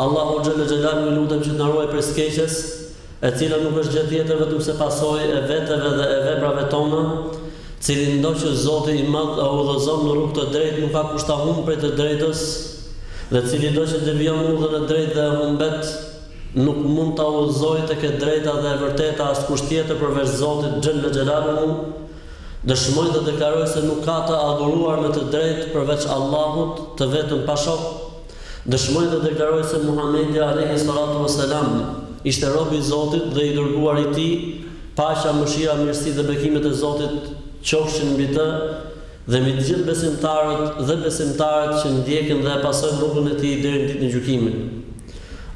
Allahun xhelle xhelaluhu e lutem që të na ruajë prej së keqes, e cila nuk është gjë tjetër vetëm se pasojë e veteve dhe e veprave tona, cilindo që Zoti i Madh e udhëzon në rrugë të drejtë nuk ka kush ta humbë prej të drejtës, dhe cilido që devijon udhën e drejtë dhe e humbet, nuk mund ta udhëzojë tek e drejta dhe e vërteta askush tjetër përveç Zotit xhelle xhelaluhu, dëshmoj dhe deklaroj se nuk ka të adhuruar me të drejtë përveç Allahut, të vetëm pa shok. Dëshmoj dhe deklaroj se Muhamedi alejhi salatu ue selam ishte rob i Zotit dhe i dërguari i Tij, paqja, mëshira, mirësitë dhe bekimet e Zotit qofshin mbi të dhe mbi të gjithë besimtarët dhe besimtaret që ndjekin dhe e pasojnë rrugën e tij deri në Ditën e Gjykimit.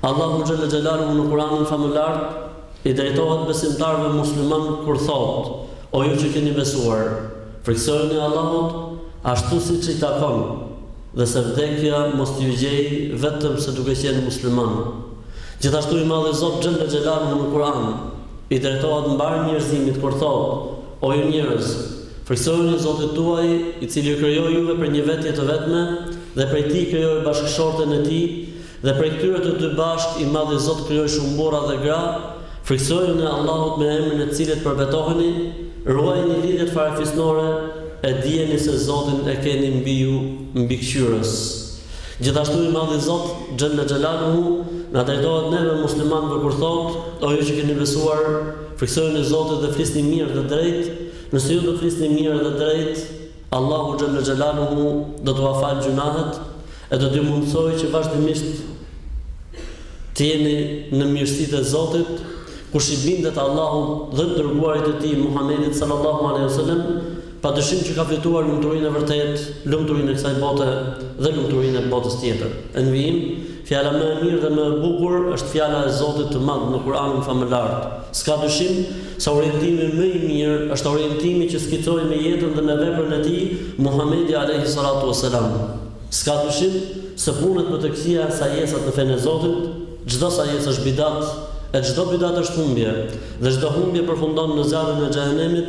Allahu xhelle xhelaluhu në Kuranin famëlartë i drejtohet besimtarëve musliman kur thotë, O ju që keni besuar! Frikësojuni Allahut ashtu siç i takon. Dhe se vdekja mos t'ju gjejë vetëm se duke qenë musliman. Gjithashtu i Madhi Zot xhelle xhelaluhu në Kur'an i drejtohet mbarë njerëzimit kur thotë, O ju njerëz, frikësojuni Zotit tuaj, i cili ju krijoi juve prej një vetje të vetme dhe prej tij krijoi bashkëshorten e tij, Dhe prej këtyre të dy bashkë i madhi Zot krijoi shumë burra dhe gra, Frikësojuni Allahut me emrin e të cilit përbetoheni, ruajini lidhjet farefisnore, e dijeni se Zotin e keni mbi ju mbikëqyrës. Gjithashtu i madhi Zot, xhelle xhelaluhu, na drejtohet neve muslimanëve kur thotë, O ju që keni besuar, frikësojuni Zotit dhe flisni mirë dhe drejt, nëse ju do të flisni mirë dhe drejt, Allahu xhelle xhelaluhu do t'ua falë gjynahet e do t'ju mundësojë që vazhdimisht të jeni në mirësitë e Zotit, kush i bindet Allahut dhe të dërguarit të Tij Muhammedit sallallahu alejhi ve sellem, padyshim që ka fituar lumturinë e vërtetë, lumturinë e kësaj bote dhe lumturinë e botës tjetër. E në vijim. Fjala më e mirë dhe më e bukur është fjala e Zotit të Madh në Kuranin famëlartë. S'ka dyshim se orientimi më i mirë është orientimi që skicoi me jetën dhe me veprën e tij Muhamedi alejhi salatu ue selam. S'ka dyshim se punët më të këqija janë sajesat në fenë e Zotit, çdo sajesë është bidat, e çdo bidat është humbje, dhe çdo humbje përfundon në zjarrin e xhehenemit,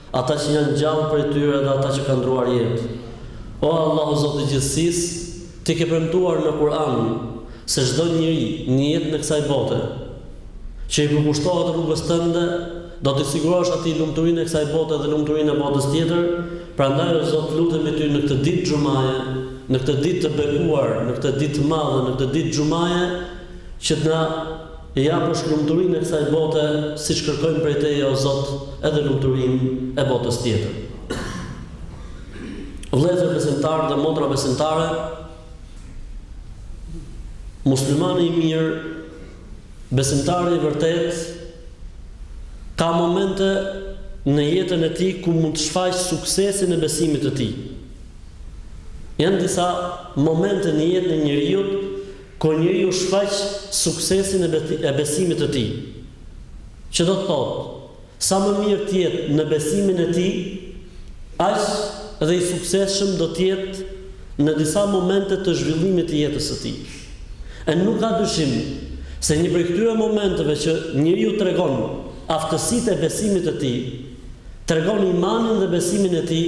Ata që janë gjallë prej tyre dhe ata që kanë ndruar jetë. O Allah o Zot i gjithësisë, Ti ke premtuar në Kur'an se çdo njeri në jetën e kësaj bote, që i përkushtohet rrugës Tënde, do t'i sigurosh atij lumturinë e kësaj bote dhe lumturinë e botës tjetër, prandaj o Zot të lutemi Ty në këtë ditë xhumaje, në këtë ditë të bekuar, në këtë ditë të madhe, në këtë ditë xhumaje, që të na I japësh lumturinë e kësaj bote siç kërkojmë prej Teje o Zot edhe lumturinë e botës tjetër. Vëllezër besimtarë dhe motra besimtare, muslimani i mirë, besimtari i vërtetë, ka momente në jetën e tij ku mund të shfaqë suksesin e besimit të tij. Janë disa momente në jetën e njeriu Ku njeriu shfaq suksesin e besimit të tij, që do të thotë sa më mirë të jetë në besimin e tij, aq dhe i suksesshëm do të jetë në disa momente të zhvillimit të jetës së tij. E nuk ka dyshim se një prej këtyre momenteve që njeriu tregon aftësitë e besimit të tij, tregon imanin dhe besimin e tij,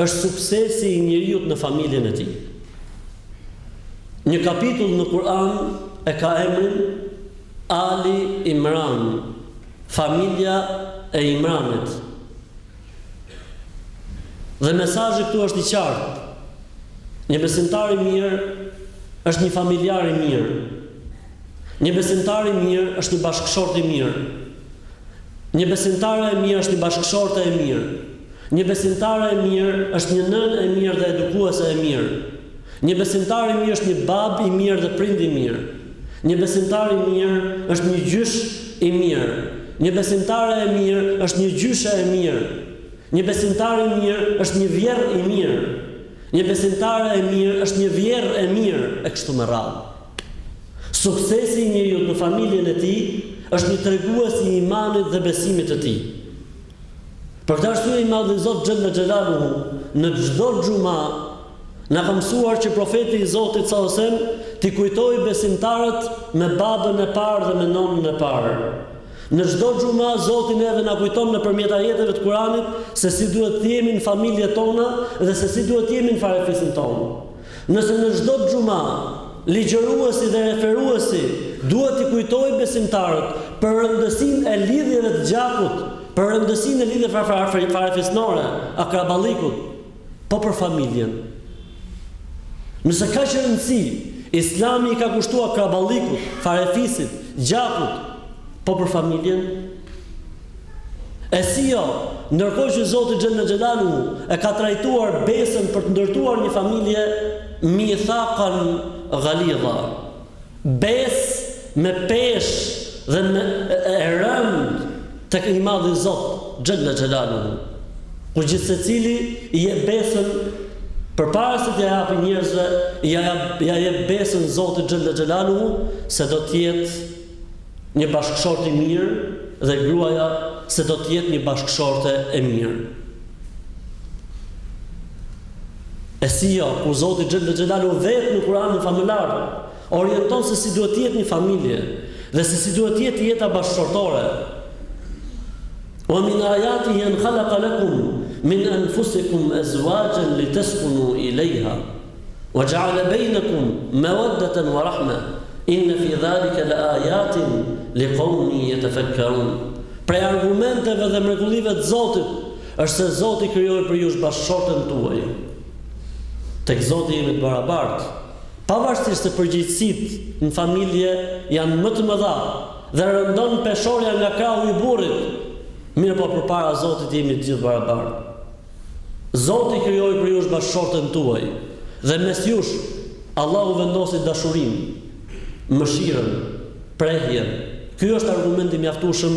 është suksesi i njeriut në familjen e tij. Një kapitull në Kur'an e ka emrin Ali Imran, familja e Imranit. Dhe mesazhi këtu është i qartë. Një besimtar i mirë është një familjar i mirë. Një besimtar i mirë është një bashkëshort i mirë. Një besimtare e mirë është një bashkëshorte e mirë. Një besimtare e mirë është një nënë e mirë dhe edukuese e mirë. Një besimtar i mirë është një babë i mirë dhe prind i mirë. Një besimtar i mirë është një gjysh i mirë. Një besimtare e mirë është një gjyshe e mirë. Një besimtar i mirë është një vjerr i mirë. Një besimtare e mirë është një vjerrë e mirë, e kështu me radhë. Suksesi i njeriut në familjen e tij është një tregues i imanit dhe besimit të tij. Për këtë arsye i Madhi Zot xhelle xhelaluhu në çdo xhuma na ka mësuar që Profeti i Zotit sa osem t'i kujtojë besimtarët me babën e parë dhe me nonën e parë. Në çdo xhuma Zoti neve na kujton nëpërmjet ajeteve të Kuranit se si duhet të jemi në familjet tona dhe se si duhet të jemi në farefisin tonë. Nëse në çdo xhuma, ligjëruesi dhe referuesi duhet t'i kujtojë besimtarët për rëndësinë e lidhjeve të gjakut, për rëndësinë e lidhjeve farefisnore, akraballikut, po për familjen. Nëse kaq rëndësi, islami i ka kushtu akraballikut, farefisit, gjakut, po për familjen, E si jo, ndërkohë që Zoti xhelle xhelaluhu e ka trajtuar besën për të ndërtuar një familje mithaqan ghalidha, besë me peshë dhe e rëndë tek i madhi Zot xhelle xhelaluhu, kur gjithsecili i jep besën përpara se t'ia japë njerëzve, ia jep besën Zotit xhelle xhelaluhu se do të jetë një bashkëshort i mirë dhe gruaja se do të jetë një bashkëshorte e mirë. E si jo, kur Zoti Xhelle Xhelaluhu vetë në Kur'anin famëlartë, orienton se si duhet të jetë një familje dhe se si duhet të jetë jeta bashkëshortore. Wa min ajatihi en khalaka lekum, min enfusikum ezwaxhen li teskunu ilejha. Wa xha'ale bejnekum mewaddeten wa rahme, inne fi dhalike le ajatin li kaumin jetefekkerun. Prej argumenteve dhe mrekullive të Zotit është se Zoti krijoi për ju bashkëshorten tuaj. Tek Zoti jemi të barabartë, pavarësisht se përgjegjësitë në familje janë më të mëdha dhe rëndon peshorja nga krahu i burrit, mirëpo përpara Zotit jemi të gjithë barabartë. Zoti krijoi për jush bashkëshorten tuaj dhe mes jush Allahu vendosi dashurinë, mëshirën, prehjen. Ky është argument i mjaftueshëm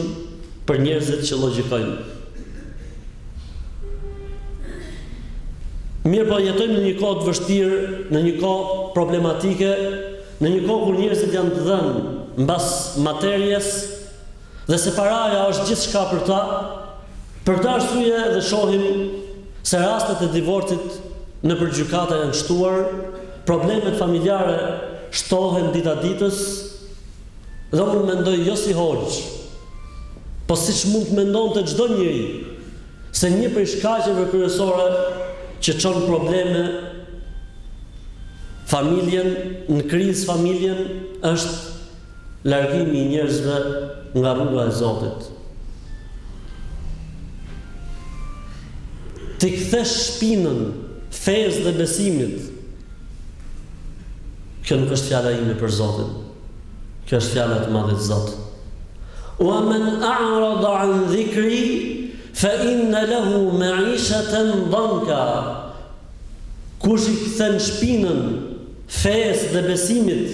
për njerëzit që llogjikojnë. Mirëpo jetojmë në një kohë të vështirë, në një kohë problematike, në një kohë kur njerëzit janë të dhënë mbas materies, dhe se paraja është gjithçka për ta, për këtë arsye edhe shohim se rastet e divorcit nëpër gjykata janë shtuar, problemet familjare shtohen dita ditës dhe unë mendoj jo si hoxhë, po siç mund të mendonte çdo njeri, se një prej shkaqeve kryesore që çon probleme familjen, në krizë familjen, është Largimi i njerëzve nga rruga e Zotit. T'i kthesh shpinën fesë dhe besimit. Kjo nuk është fjala ime për Zotin. Kjo është fjala e të Madhit Zot. Wa man a'rada an dhikri fa inna lahu ma'ishatan dhanka. Kush i kthen shpinën fesë dhe besimit,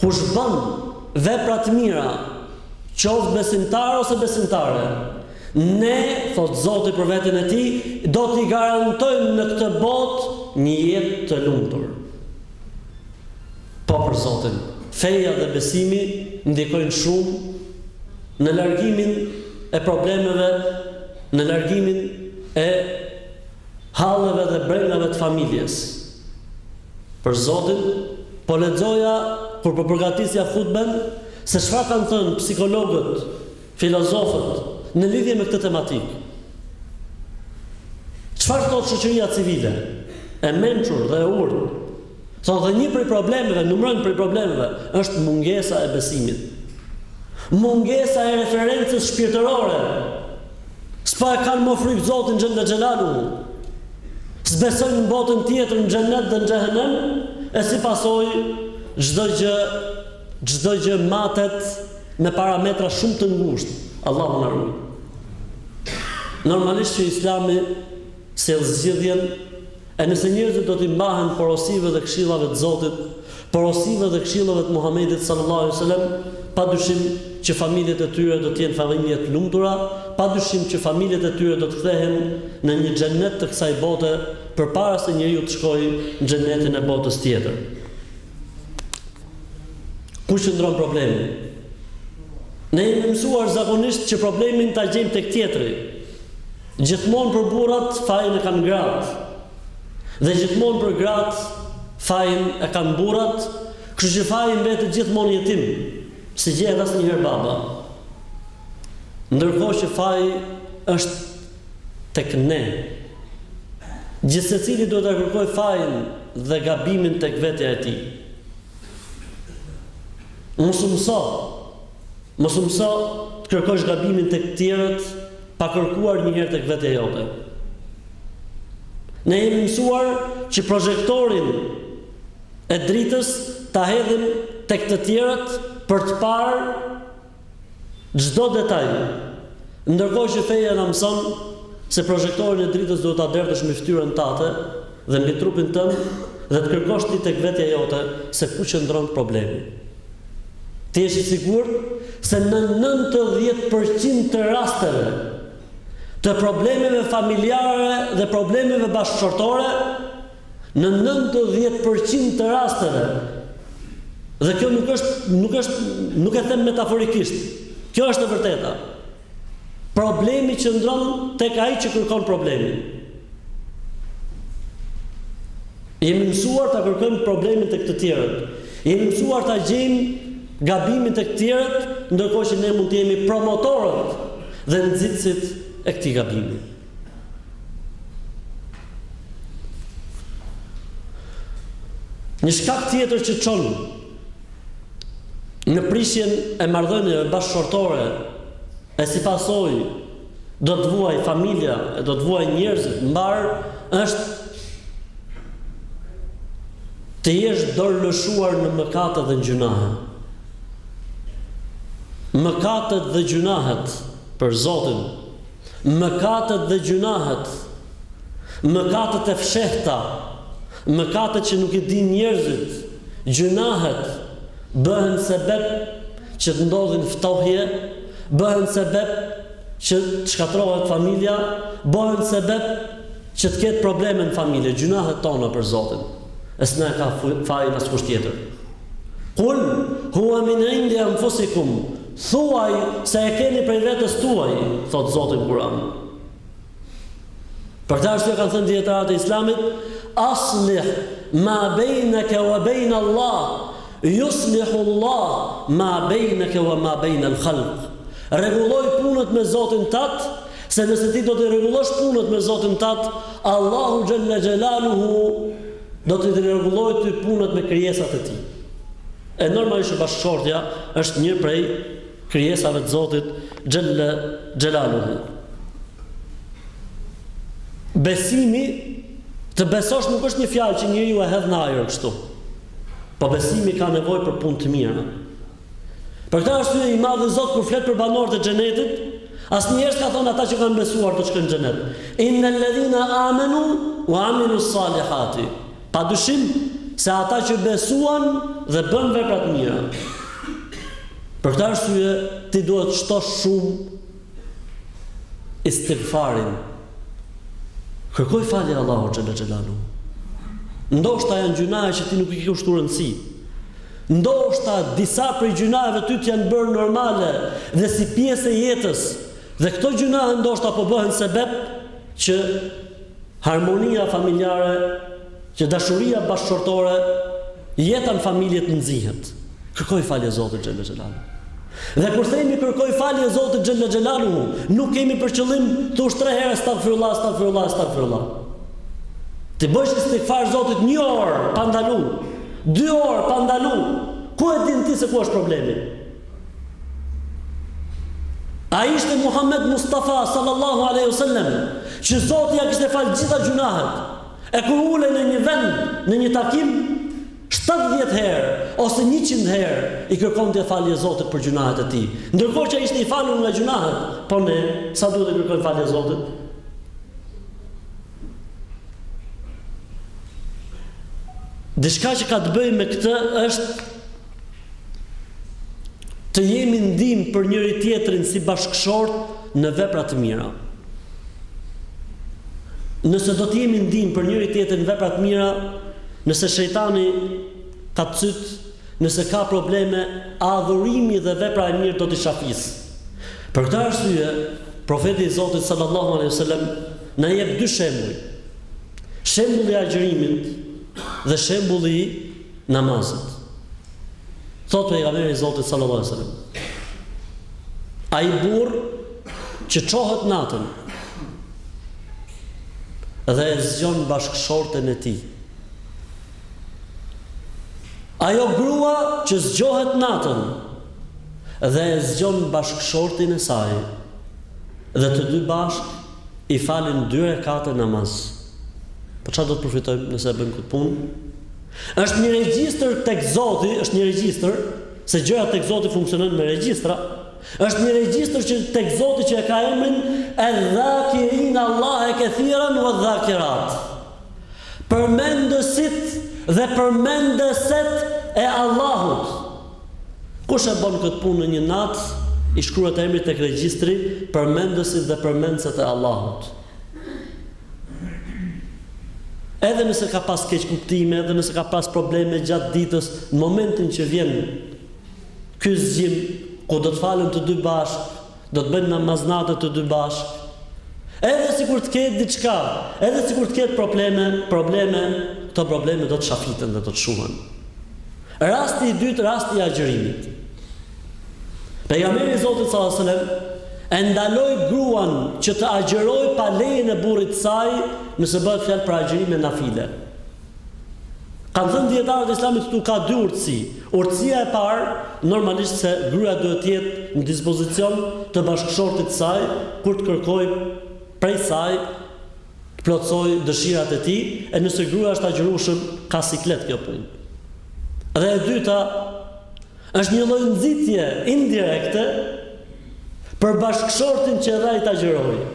Kush bën vepra të mira, qoftë besimtar ose besimtare, ne, thot Zoti për veten e tij, do t'i garantojmë në këtë botë një jetë të lumtur. Po për Zotin, feja dhe besimi ndikojnë shumë në largimin e problemeve, në largimin e halleve dhe brengave të familjes. Për zotin, po lexoja kur po përgatisja hutben se çfarë kanë thënë psikologët, filozofët në lidhje me këtë tematikë. Çfarë thotë shoqëria civile? E mençur dhe e urtë. Thonë dhe një prej problemeve, numërojnë prej problemeve, është mungesa e besimit. Mungesa e referencës shpirtërore. S'po e kanë më frikë Zotin Xhelle Xhelaluhu, s'besojnë në botën tjetër, në xhennet dhe në xhehenem, e si pasojë çdo gjë çdo gjë matet me parametra shumë të ngushtë. Allahu na ruaj. Normalisht që Islami sjell zgjidhjen, e nëse njerëzit do t'i mbahen porosive dhe këshillave të Zotit, porosive dhe këshillave të Muhamedit sallallahu alejhi ve selem, padyshim që familjet e tyre do të jenë familje të lumtura, padyshim që familjet e tyre do të kthehen në një xhennet të kësaj bote përpara se njeriu të shkojë në xhennetin e botës tjetër. Ku qëndron problemi? Ne jemi mësuar zakonisht që problemin ta gjejmë tek tjetri. Gjithmonë për burrat fajin e kanë gratë dhe gjithmonë për gratë fajin e kanë burrat, kështu që faji mbetet gjithmonë jetim, s'i gjehet asnjëherë baba. Ndërkohë që faji është tek ne. Gjithsecili duhet ta kërkojë fajin dhe gabimin tek vetja e tij. Mos u mëso Mos u mëso të kërkosh gabimin tek të tjerët pa kërkuar njëherë tek vetja jote. Ne jemi mësuar që prozhektorin e dritës ta hedhim tek të tjerët për të parë çdo detaj. Ndërkohë që feja na mëson se prozhektorin e dritës duhet ta derdhësh mbi fytyrën tate dhe mbi trupin tënd dhe të kërkosh ti tek vetja jote se ku qëndron problemi. Të jesh i sigurt se në nëntëdhjetë për qind të rasteve të problemeve familjare dhe problemeve bashkëshortore, në nëntëdhjetë për qind të rasteve, dhe kjo nuk është, nuk është, nuk e them metaforikisht, kjo është e vërteta, Problemi qëndron tek ai që kërkon problemin. Jemi mësuar ta kërkojmë problemin tek të tjerët. Jemi mësuar ta gjejmë gabimin tek të tjerët, ndërkohë që ne mund të jemi promotorët dhe nxitësit e këtij gabimi. Një shkak tjetër që çon në prishjen e marrëdhënieve bashkëshortore e si pasojë do të vuajë familja e do të vuajë njerëzit mbarë është të jesh dorëlëshuar në mëkate dhe në gjynahe. Mëkatet dhe gjynahet për Zotin. Mëkatet dhe gjynahet. Mëkatet e fshehta Mëkatet që nuk i dinë njerëzit, gjynahet, bëhen sebep që të ndodhin ftohje, bëhen sebep që të shkatërrohet familja, bëhen sebep që të ketë probleme në familje, gjynahet tona për Zotin, e s'na e ka fajin askush tjetër. Kul huwa min indi anfusikum, thuaj se e keni prej vetes tuaj, thotë Zoti në Kur'an. Për këtë arsye kanë thënë dijetarët e islamit, aslih ma bejnë ke wa bejnë Allah, juslihu Allah ma bejnë ke wa ma bejnë al khalq. Rregulloji punët me Zotin tat, se nëse ti do t'i rregullosh punët me Zotin tat, Allahu xhalla xhelaluhu do t'i rregullojë ty punët me krijesat e tij. E normalisht bashkëshortja është një prej krijesave të Zotit xhelle xhelaluhu. Besimi, të besosh nuk është një fjalë që njeriu e hedh në ajër kështu. Po besimi ka nevojë për punë të mira. Për këtë arsye i madhi Zot kur flet për banorët e xhenetit, asnjëherë s'ka thonë ata që kanë besuar do të shkojnë në xhenet. Innal ladhina amanu wa amilus salihati. Pa dyshim se ata që besuan dhe bënë vepra të mira. Për këtë arsye ti duhet të shtosh shumë istighfarin. Kërkoji falje Allahut xhalla xhelaluhu. Ndoshta janë gjynahe që ti nuk i ke kushtuar rëndësi. Ndoshta disa prej gjynaheve ty të janë bërë normale dhe si pjesë e jetës. Dhe këto gjynahe ndoshta po bëhen sebep që harmonia familjare, që dashuria bashkëshortore, jeta në familje të nxihet. Kërkoji falje Zotit xhella xhelaluhu. Dhe kur themi kërkoji falje Zotit xhella xhelaluhu, nuk kemi për qëllim të thush tre herë astaghfirullah astaghfirullah astaghfirullah. T'i bësh istighfar Zotit një orë pa ndalu, dy orë pa ndalu. Ku e din ti se ku është problemi? Ai ishte Muhammed Mustafa sallallahu alaihi wasallam, që Zoti ia kishte falë gjitha gjunahet. E kur ulej në një vend, në një takim, 70 herë ose 100 herë i kërkonte falje Zotit për gjunahet e tij. Ndërkohë që ishte i falur nga gjunahet, po ne sa duhet të kërkojmë falje Zotit? Diçka që ka të bëjë me këtë është Të jemi ndihmë për njëri-tjetrin si bashkëshortë në vepra të mira. Nëse do të jemi ndihmë për njëri-tjetrin në vepra të mira, nëse shejtani ka cyt, nëse ka probleme, adhurimi dhe vepra e mirë do t'i shafisë. Për këtë arsye, Profeti i Zotit sallallahu alejhi wasallam na jep dy shembuj. Shembulli i agjërimit dhe shembulli i namazit. Thotë Pejgamberi i Zotit sallallahu alejhi wasallam, Ai burrë që çohet natën dhe e zgjon bashkëshorten e tij. Ajo grua që zgjohet natën dhe e zgjon bashkëshortin e saj dhe të dy bashkë I falin dy rekate namaz. Po çfarë do të përfitojmë nëse e bëjmë këtë punë? Është një regjistër tek Zoti, është një regjistër se gjërat tek Zoti funksionojnë me regjistra. Është një regjistër tek Zoti që e ka emrin El-Dhakirin Allah e kathiran wa dhakirat. Përmendësit dhe përmendëset e Allahut. Kush e bën këtë punë në një natë, i shkruhet emri tek regjistri, përmendësit dhe përmendëset e Allahut. Edhe nëse ka pas keqkuptime, edhe nëse ka pas probleme gjatë ditës, në momentin që vjen ky zgjim, ku do të falen të dy bashkë, Do të bëjnë namaz nate të dy bashkë. Edhe sikur të ketë diçka, edhe sikur të ketë probleme, probleme, këto probleme do të shafiten dhe do të shuhen. Rasti i dytë, rasti i agjërimit. Pejgamberi i Zotit sallallahu alajhi wasallam e ndaloi gruan që të agjërojë pa lejen e burrit të saj, nëse bëhet fjalë për agjërime nafile. Kanë thënë dijetarët e Islamit këtu ka dy urtësi. Urtësia e parë, normalisht se gruaja duhet të jetë në dispozicion të bashkëshortit të saj kur të kërkojë prej saj të plotësojë dëshirat e tij, e nëse gruaja është agjërueshëm ka siklet kjo punë. Dhe e dyta, është një lloj nxitje indirekte për bashkëshortin që edhe ai të agjërojë.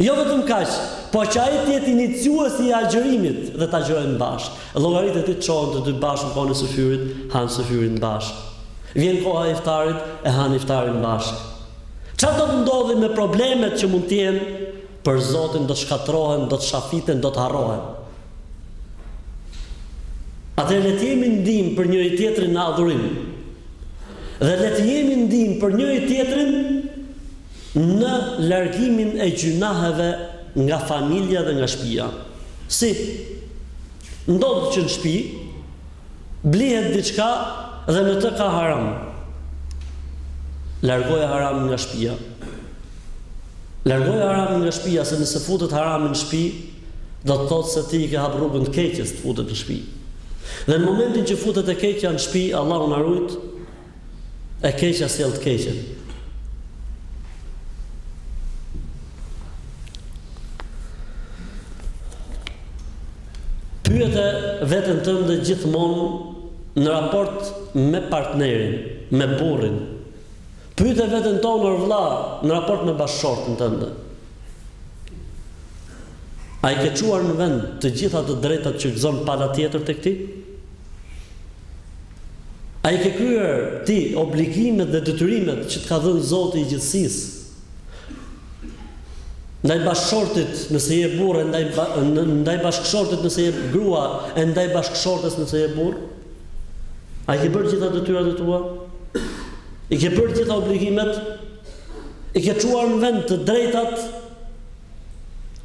Jo vetëm kaq, por që ai të jetë iniciuesi i agjërimit dhe ta agjërojnë bashkë. Llogaritë e tij çohen të dy bashkë në kohën e syfyrit, hanë syfyrin bashkë. Vjen koha e iftarit, e hanë iftarin bashkë. Çfarë do të ndodhi me problemet që mund të jenë për Zotin do të shkatërrohen, do të shafiten, do të harrohen. Atëherë le të jemi ndihmë për njëri tjetrin në adhurim. Dhe le të jemi ndihmë për njëri tjetrin në largimin e gjynaheve nga familja dhe nga shpia. Si? Ndodh që në shpi blihet diçka dhe në të ka haram. Largoje haramin nga shpia. Largoje haramin nga shpia se nëse futet harami në shpi, do të thotë se ti i ke hap rrugën të keqes të futet në shpi. Dhe në momentin që futet e keqja në shpi, Allahu na rujt, E keqja sjell të keqen. Pyete veten tënde gjithmonë në raport me partnerin, me burrin. Pyete veten tënde or vëlla në raport me bashkëshorten tënde. A i ke çuar në vend të gjitha të drejtat që gëzon pala tjetër tek ti? A i ke kryer ti obligimet dhe detyrimet që të ka dhënë Zoti i gjithësisë? Ndaj bashkëshortit nëse je burrë, ndaj ndaj bashkëshortit nëse je grua, e ndaj bashkëshortes nëse je burrë? A i ke bërë gjitha detyrat e tua? I ke bërë gjitha obligimet? I ke çuar në vend të drejtat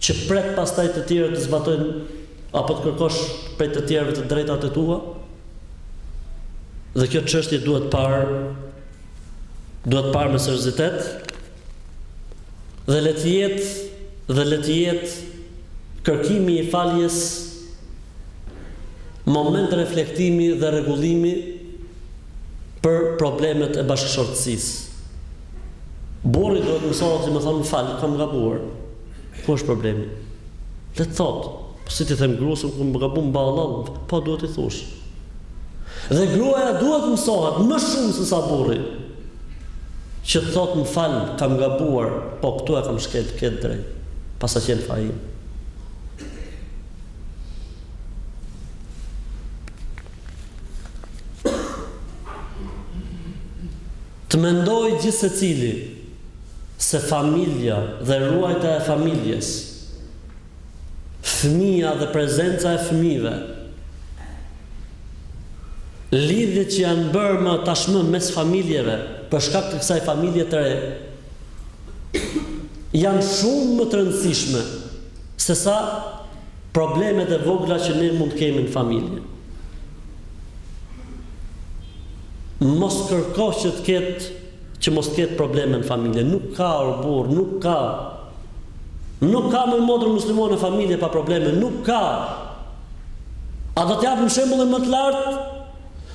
që pret pastaj të tjerët të zbatojnë Apo të kërkosh prej të tjerëve të drejtat e tua? Dhe kjo çështje duhet parë duhet parë me seriozitet. Dhe le të jetë dhe le të jetë kërkimi i faljes moment reflektimi dhe rregullimi për problemet e bashkëshortësisë. Burri duhet mësohet që me thon fal, kam gabuar. Ku është problemi? Le të thotë. Po si t'i them gruas kam gabu, ma bon hallall? Po duhet t'i thush. Dhe gruaja duhet të mësohet më shumë se sa burri. Që të thotë më fal, kam gabuar, po këtu e kam shkel këtë drejt. Paska qenë faji im. Të mendoj gjithsecili se familja dhe ruajta e familjes, fëmija dhe prezenca e fëmijëve, lidhjet që janë bërë më tashmë mes familjeve për shkak të kësaj familje të re, janë shumë më të rëndësishme se sa problemet e vogla që ne mund të kemi në familje. Mos kërko që të ketë Që mos të ketë probleme në familje nuk ka or burr nuk ka nuk ka moj motër muslimane familje pa probleme nuk ka a do të japim shembullin më të lart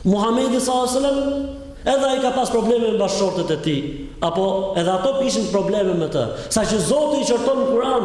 Muhamedi sallallahu alaihi wasallam Edhe ai ka pas probleme me bashkëshortet e tij, apo edhe ato kishin probleme me të. Saqë Zoti i qorton në Kur'an,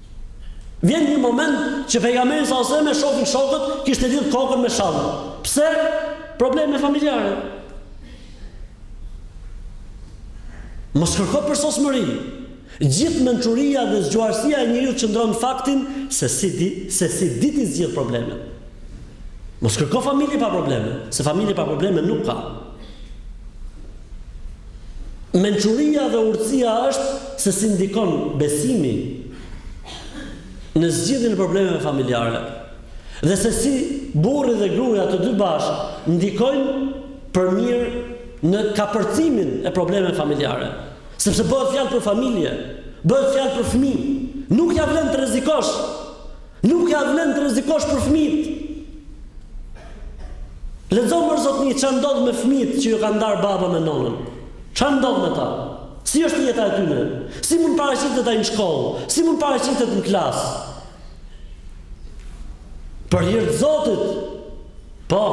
Vjen një moment që pejgamberi sa ose me shokun shokët kishte lidh kokën me shall. Pse? Probleme familjare. Mos kërko përsosmëri. Gjithë mençuria dhe zgjuarësia e njeriut qëndron faktin se si di, se si di t'i zgjidh problemet. Mos kërko familje pa probleme, se familje pa probleme nuk ka. Mençuria dhe urtësia është se si ndikon besimi në zgjidhjen e problemeve familjare dhe se si burri dhe gruaja të dy bashkë ndikojnë për mirë në kapërcimin e problemeve familjare. Sepse bëhet fjalë për familje, bëhet fjalë për fëmijë, nuk ia vlen të rrezikosh Nuk ja vlen të rrezikosh për fëmijët. Lexo mor zotni çfarë ndodh me fëmijët që ju kanë ndarë baba me nënën. Çfarë ndodh me ta? Si është jeta e tyre? Si mund paraqitet ai në shkollë? Si mund paraqitet në klasë? Për hir të Zotit. Po,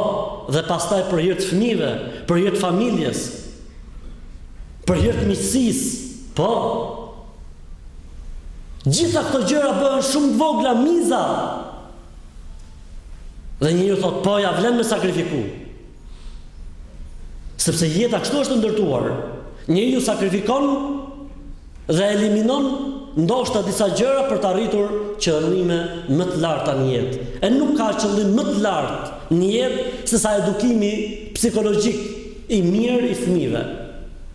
dhe pastaj për hir të fëmijëve, për hir të familjes. Për hir të miqësisë. Po. Gjitha këto gjëra bëhen shumë të vogla, miza. Dhe njeriu thot, po ja vlen me sakrifiku. Sepse jeta kështu është ndërtuar. Njeriu sakrifikon dhe eliminon ndoshta disa gjëra për të arritur qëllime më të larta në jetë. E nuk ka qëllim më të lartë në jetë se sa edukimi psikologjik i mirë i fëmijëve.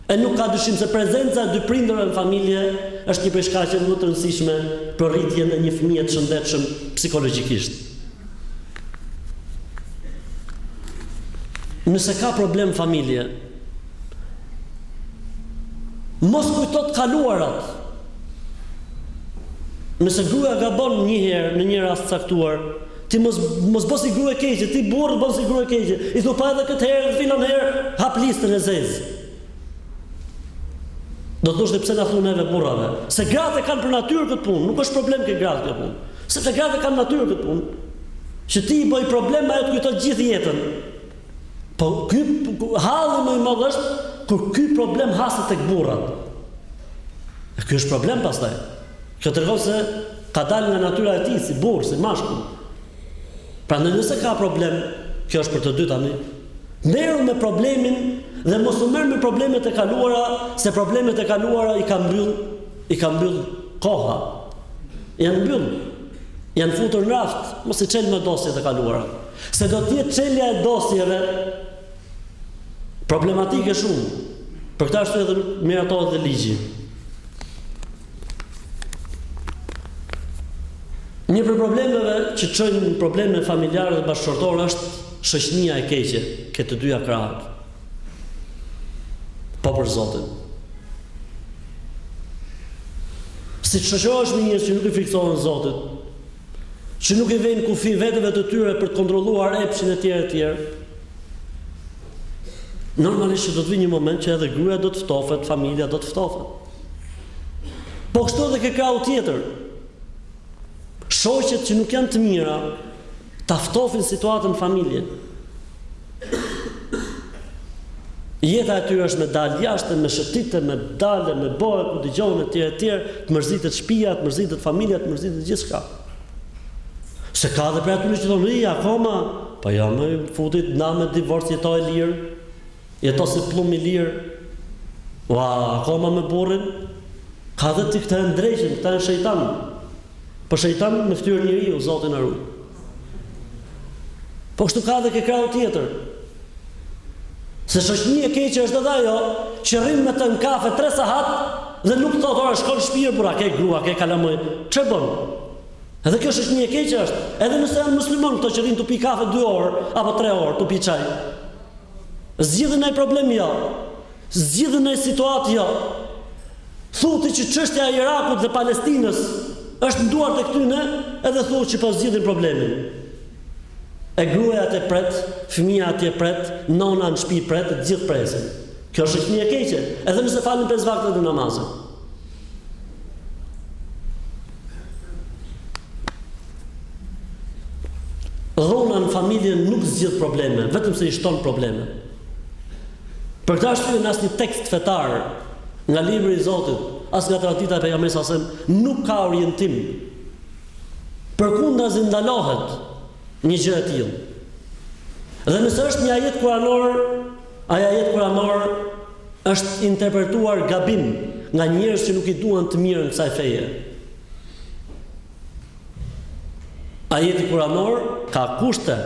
E nuk ka dyshim se prezenca e dy prindërve në familje është një prej shkaqeve më të rëndësishme për rritjen e një fëmije të shëndetshëm psikologjikisht. Nëse ka problem familje, mos kujto të kaluarat. Nëse gruaja gabon një herë në një rast caktuar, Ti mos mos bo si gru e keqe, ti burrë bon si gru e keqe. I thu pa edhe këtë herë, të finon herë, hape listën e zezë. Do të thoshte pse na thon neve burrave, se gratë e kanë për natyrë këtë punë, nuk është problem ke gratë kjo punë. Sepse gratë e kanë natyrë këtë punë. Që ti i bëj problem ajo të kujton gjithë jetën. Po ky halli më i madh është kur ky problem haset tek burrat. E ky është problem pastaj. Kjo tregon se ka dalë nga natyra e tij si burrë, si mashkull. Prandaj nëse ka problem, kjo është për të dy tani, merru me problemin dhe mos u merr me problemet e kaluara, se problemet e kaluara i ka mbyll, i ka mbyll koha. Janë mbyll. Janë futur në raft, mos i çel më dosjet e kaluara, se do të jetë çelja e dosjeve problematike shumë. Për këtë ashtu edhe miratohet dhe ligji. Një prej problemeve që çojnë n'probleme familjare dhe bashkëshortore është shoqnia e keqe, ke të dyja krahët. Po për Zotin. Si të shoqërohesh me njerëz që nuk i frikësohen Zotit, që nuk i vejnë kufi veteve të tyre për të kontrolluar epshin e tjerë e tjerë, normalisht që do të vijë një moment që edhe gruja do të ftofet, familja do të ftofet. Po kështu edhe ke krahu tjetër. Shoqet që nuk janë të mira, ta ftofin situatën në familje. Jeta e tyre është me dalë jashtë, me shëtitë, me dalë, me bojë, ku dëgjohen e tjere tjere, të mërzitet shpia, të mërzitet familja, të mërzitet gjithçka. Se ka dhe prej atyre që thonë, i, akoma, pa po ja me futit, na me divorc, jeto e lirë, jeto si pllumb i lirë, va, akoma me burrin, ka dhe ti këta dreqën, këta shejtanë, po shejtanë me ftyrë njeriu, Zoti na ruj. Po kështu ka dhe ke krahu tjetër. Se shoqni e keqe është edhe ajo që rrin me të në kafe tre sahat dhe nuk të thotë ore shko në shpi re burrë, a ke gru, a ke kalamoj, çere bon? Edhe kjo shoqni e keqe është. Edhe nëse janë muslimon këto që rrin tu pi kafe dy orë apo tre orë tu pi çaj. Zgjidhin naj problem jo. Zgjidhin naj situatë jo. Thu ti që çështja e Irakut dhe Palestinës është në duart e këtyne edhe thu ti që po zgjidhin problemin. E gruaja atje pret, fëmija atje pret, nona në shpi pret, të gjithë presin. Kjo është shoqni e keqe, edhe nëse falin pesë vaktet e namazit. Dhuna në familje nuk zgjidh probleme, vetëm se i shton probleme. Për këtë arsye në asnjë tekst fetar nga libri i Zotit, as nga tradita e pejgamberit sa sem, nuk ka orientim. Përkundazi ndalohet një gjë e tillë. Dhe nëse është një ajet kuranor, ai ajet kuranor është interpretuar gabim nga njerëz që nuk i duan të mirën kësaj feje. Ajeti kuranor ka kushte.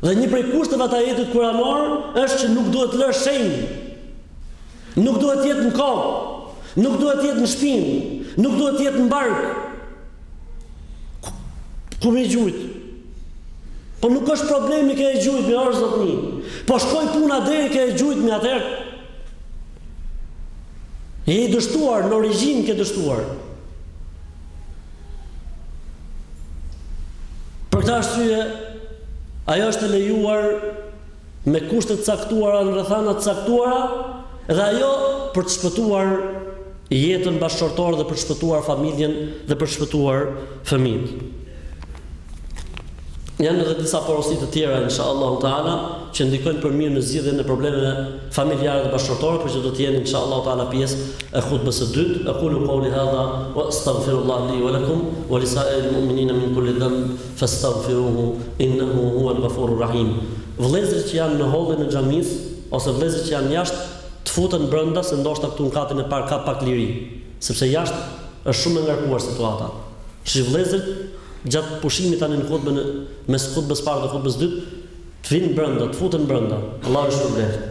Dhe një prej kushteve të ajetit kuranor është që nuk duhet të lërë shenjë. Nuk duhet të jetë në kokë, nuk duhet të jetë në shpinë, nuk duhet të jetë në bark. Ku me gjujt? Po nuk është problemi ke e gjujtme or zotni. Po shkoj puna deri ke e gjujtme atëherë. Je i dështuar, në origjinë ke dështuar. Për këtë arsye, ajo është e lejuar me kushte të caktuara në rrethana të caktuara dhe ajo për të shpëtuar jetën bashkëshortore dhe për të shpëtuar familjen dhe për të shpëtuar fëmijët. Janë edhe disa porosi të tjera inshallah taala që ndikojnë për mirë në zgjidhjen e problemeve familjare dhe bashkëshortore, por që do të jenë inshallah taala pjesë e hutbes së dytë. Aqulu qouli hadha wa astaghfirullah li wa lakum wa li sa'iril mu'minina min kulli dhanb fastaghfiruhu innahu huwal ghafurur rahim. Vëllezërit që janë në hollin e xhamisë ose vëllezërit që janë jashtë të futen brenda se ndoshta këtu në katin e parë ka pak liri. Sepse jashtë është shumë e ngarkuar situata. Kështu që vëllezërit gjatë pushimit tani në hutbën mes hutbës së parë dhe hutbës së dytë të vinë brenda, të futen brenda. Allahu ju shpërbleftë.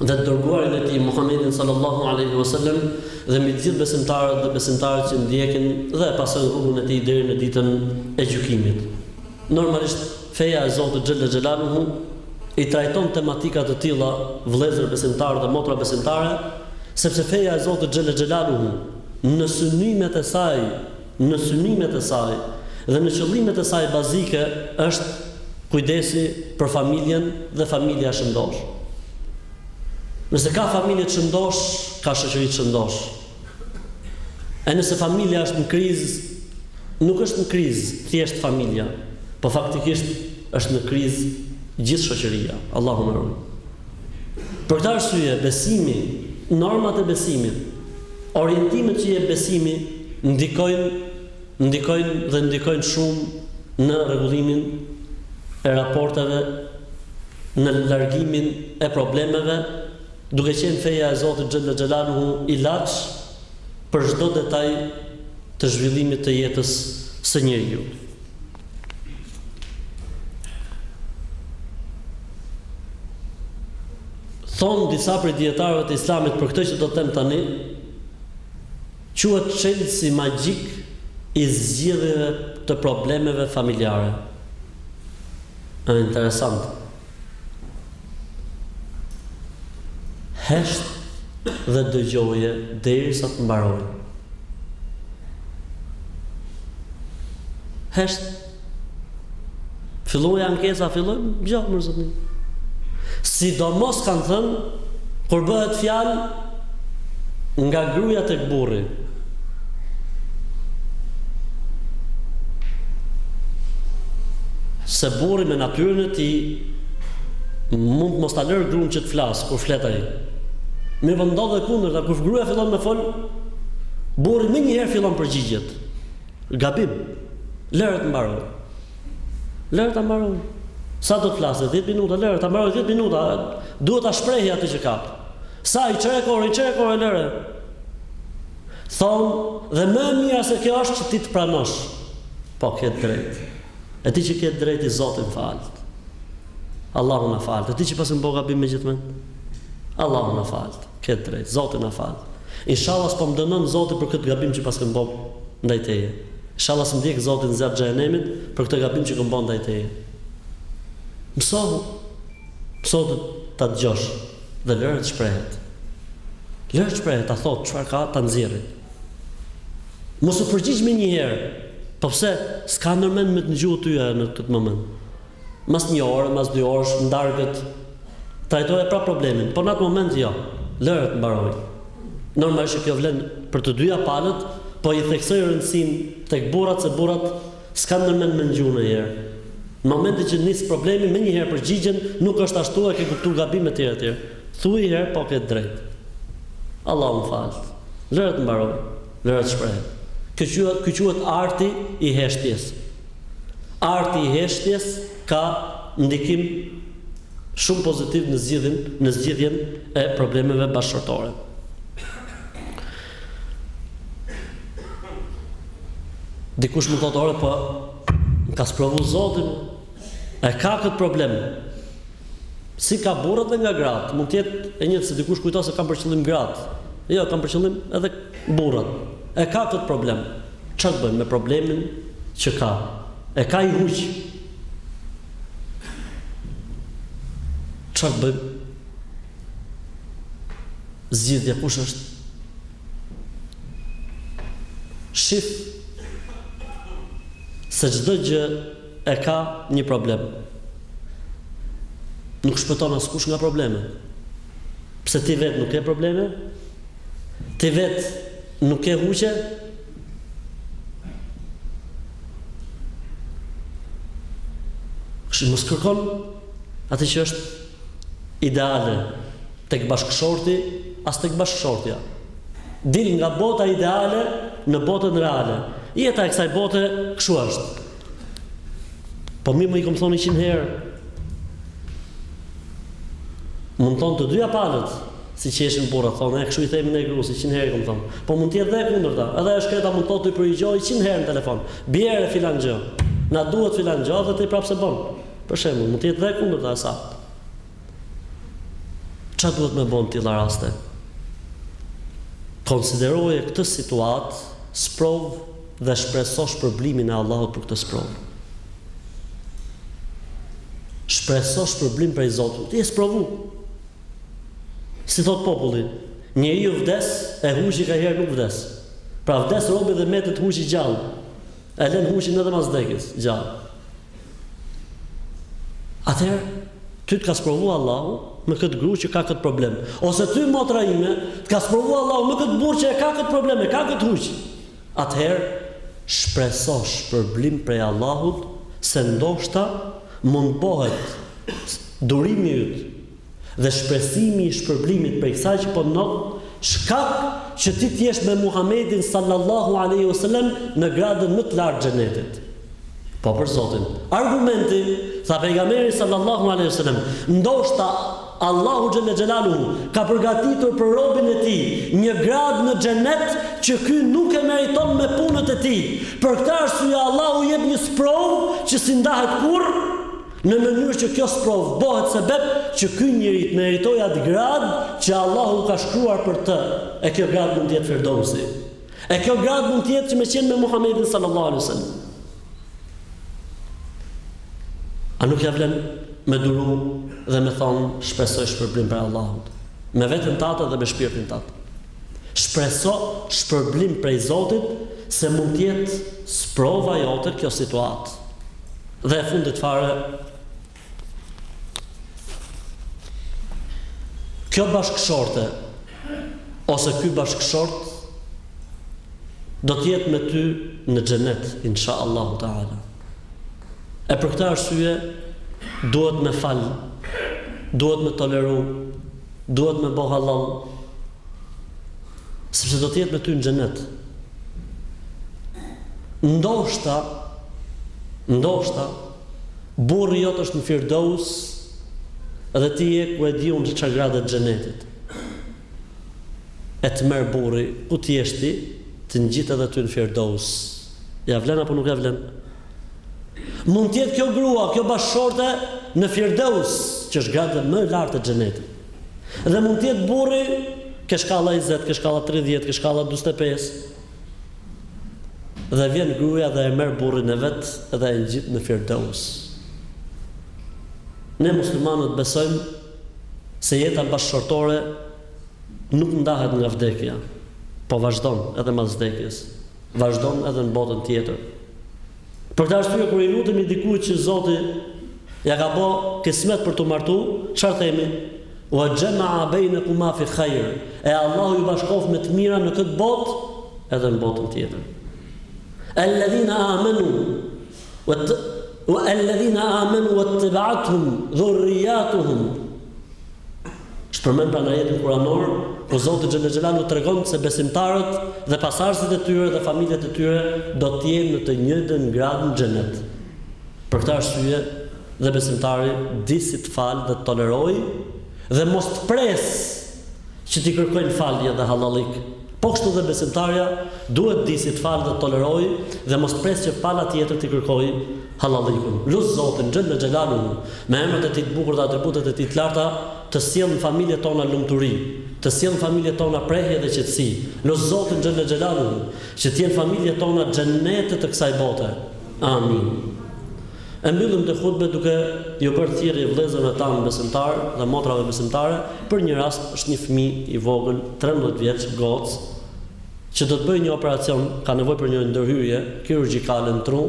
dhe të dërguarin e tij Muhammedin sallallahu alaihi wasallam dhe mbi të gjithë besimtarët dhe besimtaret që ndjekin dhe e pasojnë rrugën e tij deri në ditën e gjykimit. Normalisht feja e Zotit xhella xhelaluhu i trajton tematika të tilla vëllezër besimtarë dhe motra besimtare, sepse feja e Zotit xhella xhelaluhu në synimet e saj në synimet e saj dhe në qëllimet e saj bazike është kujdesi për familjen dhe familja e shëndoshë. Nëse ka familje të shëndosh, ka shoqëri të shëndosh. E nëse familja është në krizë, nuk është në krizë thjesht familja, po faktikisht është në krizë gjithë shoqëria. Allahu na ruajt. Për këtë arsye, besimi, normat e besimit, Orientimet që jep besimi ndikojnë ndikojnë dhe ndikojnë shumë në rregullimin e raporteve, në largimin e problemeve, duke qenë feja e Zotit xhele xhelaluhu ilaç për çdo detaj të zhvillimit të jetës së njeriut. Thonë disa prej dijetarëve të islamit për këtë që do të them tani, quhet çelësi magjik i zgjidhjeve të problemeve familjare. Është interesant. Hesht dhe dëgjoje derisa të mbarojë. Hesht. Filloi ankesa, filloi gja, mor zotni. Sidomos kanë thënë kur bëhet fjalë nga gruaja tek burri. Se burri me natyrën e tij mund të mos ta lërë gruan që të flasë kur flet ai. Mirëpo ndodh e kundërta, kur gruaja fillon me fol, burri menjëherë fillon përgjigjet. Gabim. Lëre të mbarojë. Lëre ta mbarojë. Sa do të flasë? 10 minuta, lëre ta mbarojë 10 minuta. Duhet ta shprehi atë që ka. Sa, i çerek ore, i çerek ore, lëre. Thonë, dhe më e mira se kjo është që ti të pranosh. Po, ke të drejtë. E di që ke të drejtë, Zoti na faltë. Allahu na faltë. E di që paskëm bo gabim me gjithë men. Allahu na faltë. Ke të drejtë. Zoti na faltë. Inshalla s'po më dënon Zoti për këtë gabim që paskëm bo ndaj teje. Inshalla s'më djek Zoti në zjarr të xhehenemit për këtë gabim që kom bo ndaj teje. Mësohu. Mësohu të ta dëgjosh dhe lëre të shprehet. Lëre të shprehet, ta thotë çfarë ka, ta nxjerri. Mos u përgjigj menjëherë. Po pse s'ka ndërmend me të ngju ty ajo në këtë moment? Mas një ore, mas dy orësh, n'darkët, trajtoje prapë problemin, por n'atë moment jo, lëre të mbarojë. Normalisht që kjo vlen për të dyja palët, po i theksoj rëndësinë tek burrat se burrat s'kanë ndërmend me ngju ndonjëherë. N'momentin që nis problemi, menjëherë përgjigjen nuk është ashtu e ke kuptu gabim etj etj. Thuj i herë po ke të drejtë. Allahu më faltë. Lëre të mbarojë. Lëre të shprehet. Ky quhet ky quhet arti i heshtjes. Arti i heshtjes ka ndikim shumë pozitiv në zgjidhjen në zgjidhjen e problemeve bashkëshortore. Dikush mund thotë ore po më ka sprovu Zoti e ka këtë problem. Si ka burrat dhe nga gratë, mund të jetë e njëjtë se dikush kujton se kam për qëllim gratë. Jo, kam për qëllim edhe burrat. E ka këtë problem. Ça të bëjmë me problemin që ka? E ka një huq. Ça të bëjmë? Zgjidhja kush është? Shif se çdo gjë E ka një problem. Nuk shpëton askush nga probleme. Pse ti vetë nuk ke probleme? Ti vetë nuk ke huqe? Kështu mos kërko atë që është ideale tek bashkëshorti, as tek bashkëshortja. Dil nga bota ideale në botën reale. Jeta e kësaj bote kështu është. Po mirë më, i kom thonë njëqind herë. Mund thonë të dyja palët, si që eshin bura, thonë, e këshu i themi në e grusë, i qimë herë i këmë thonë. Po mund tjetë dhe e kundër ta, edhe e shkreta mund thotë ti përgjo njëqind herë në telefon. Bjere filan gjë, na duhet filan gjë, dhe ti prapë s'e bon. Për shembull, mund të jetë dhe e kundërta e saj. Ça duhet me bo në të tilla raste? Konsideroje këtë situatë, sprovë, Dhe shpreso shpërblimin e Allahut për këtë sprovë. Shpreso shpërblim prej Zotit. Ti je sprovu. Si thotë populli, njeriu vdes, e huqi kaherë nuk vdes. Pra vdes robi dhe mbetet huqi gjallë. E lën huqin edhe mas vdekjes, gjallë. Atëherë, ty të ka sprovu Allahu me këtë gru që ka këtë problem. Ose ty, motra ime, të ka sprovu Allahu me këtë burrë që e ka këtë problem, e ka këtë huq. atëherë shpreso shpërblim prej Allahut se ndoshta mund të bëhet durimi yt dhe shpresimi i shpërblimit prej kësaj që po të ndodh shkak që ti të jesh me Muhamedin sallallahu alaihi wasallam në gradën më të lartë të xhenetit. Po për Zotin. Argumenti, tha pejgamberi sallallahu alaihi wasallam, ndoshta Allahu xhelle xhelaluhu ka përgatitur për robin e Tij një gradë në Xhenet që ky nuk e meriton me punët e tij. Për këtë arsye Allahu jep një sprovë që s'i ndahet kurrë, në mënyrë që kjo sprovë bëhet sebeb që ky njeri të meritojë atë gradë që Allahu ka shkruar për të, e kjo gradë mund të jetë Firdausi. E kjo gradë mund të jetë që me qenë me Muhamedin sallallahu alejhi ve sellem. A nuk ja vlen me duru dhe me thonë shpresoj shpërblim prej Allahut, me veten tate dhe me shpirtin tat. Shpreso shpërblim prej Zotit se mund të jetë sprova jote kjo situatë. Dhe e fundit fare, Kjo bashkëshorte ose ky bashkëshort do të jetë me ty në xhenet inshallah taala. E për këtë arsye duhet me fal, duhet me toleru, duhet me bo hallall. Sepse do të jetë me ty në xhenet. Ndoshta ndoshta Burri jot është në firdows dhe ti je ku e di unë ça grade t xhenetit e të merr burri ku të jesh ti të ngjit edhe ty në firdows ja vlen apo nuk ja vlen mund të jetë kjo grua kjo bashkëshorte në firdows që është grada më e lartë e xhenetit dhe mund të jetë burri ke shkalla 20 ke shkalla 30 ke shkalla 45 Dhe vjen gruaja dhe e merr burrin e vet dhe e ngjit në Firdaus. Ne muslimanët besojmë se jeta bashkëshortore nuk ndahet nga vdekja, po vazhdon edhe mas vdekjes, vazhdon edhe në botën tjetër. Për këtë arsye kur i lutem dikujt që Zoti ja ka bë kismet për t'u martu, çfarë themi? Wa jama'a baynakuma fi khayr. E Allahu ju bashkoftë me të mira në këtë botë edhe në botën tjetër. Alladhina amanu wa alladhina amanu wattaba'athum dhurriyatuhum Siç përmend pra në ajetin kuranor, ku Zoti xhelle xhelaluhu tregon se besimtarët dhe pasardhësit e tyre dhe familjet e tyre do të jenë në të njëjtën gradë në xhenet. Për këtë arsye, dhe besimtari di si të falë dhe të tolerojë dhe mos të presë që t'i kërkojnë falje dhe hallallik. Po kështu dhe besimtarja duhet di si të falë dhe të tolerojë dhe mos të presë që pala tjetër t'i kërkojë Hallallikun. Lus Zotin xhelle xhelaluhu me emrat e tij të bukur dhe atributet e tij të larta të sjellë në familjet tona lumturi, të sjellë në familjet tona prehje dhe qetësi. Lus Zotin xhelle xhelaluhu që të jenë familjet tona xhenete të kësaj bote. Amin. E mbyllim këtë hutbe duke ju bërë thirrje vëllezërve tanë besimtarë dhe motrave besimtare për një rast është një fëmijë i vogël trembëdhjetë vjeç gocë, që do të bëjë një operacion, ka nevojë për një ndërhyrje kirurgjikale në tru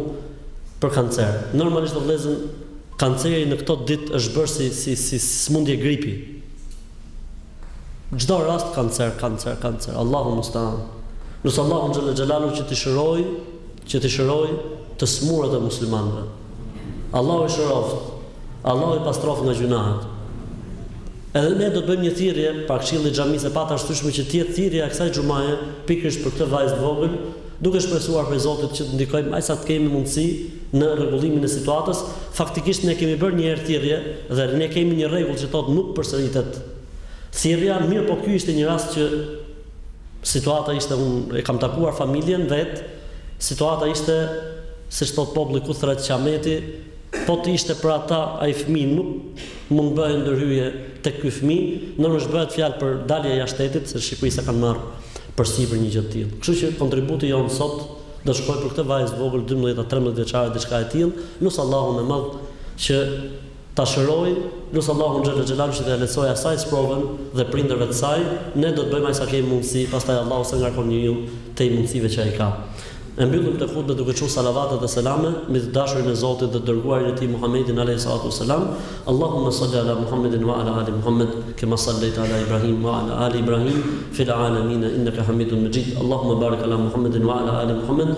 për kancer. Normalisht o vllezën kanceri në këto ditë është bërë si si si smundje gripi. Çdo rast kancer, kancer, kancer. Allahu mustaan. Lus Allahun xhelle xhelalu që t'i shërojë, që t'i shërojë të smurat e muslimanëve. Allahu i shëroftë, Allahu i pastroftë nga gjynahët. Edhe ne do të bëjmë një thirrje pra këshilli i xhamisë e pa të arsyeshme që të jetë thirrja e kësaj xhumaje pikërisht për këtë vajzë të vogël, duke shpresuar prej Zotit që të ndikojmë aq sa të kemi mundësi në rregullimin e situatës. Faktikisht ne kemi bërë një herë thirrje dhe ne kemi një rregull që thotë nuk përsëritet thirrja, mirëpo ky ishte një rast që Situata ishte unë e kam takuar familjen vetë, situata ishte siç thotë populli ku thret qameti, po të ishte për ata ai fëmijë nuk mund bëhet ndërhyrje tek ky fëmijë, ndonëse bëhet fjalë për dalje jashtë shtetit se Shqipëri s'e kanë marrë përsipër një gjë të tillë. Kështu që kontributi jonë sot do shkojë për këtë vajzë të vogël dymbëdhjetë a trembëdhjetë vjeçare diçka e tillë, lus Allahun e madh që Ta shëroj, lus Allahun xhelle xhelalu që t'ia lehtësoj asaj sprovën dhe prindërve të saj, ne do të bëjmë aq sa kemi mundësi, pastaj Allahu s'e ngarkon njeriun tej mundësive që ai ka. E mbyllim këtë hutbe duke çu salavate dhe selame mbi të dashurin e Zotit dhe të dërguarin e Tij Muhammedin alejhi salatu ue selam, Allahumme salli ala Muhammedin wa ala ali Muhammed, kema sallejte ala Ibrahim wa ala ali Ibrahim, fil alamina inneke hamidun mejid, Allahumme barik ala Muhammedin wa ala ali Muhammed,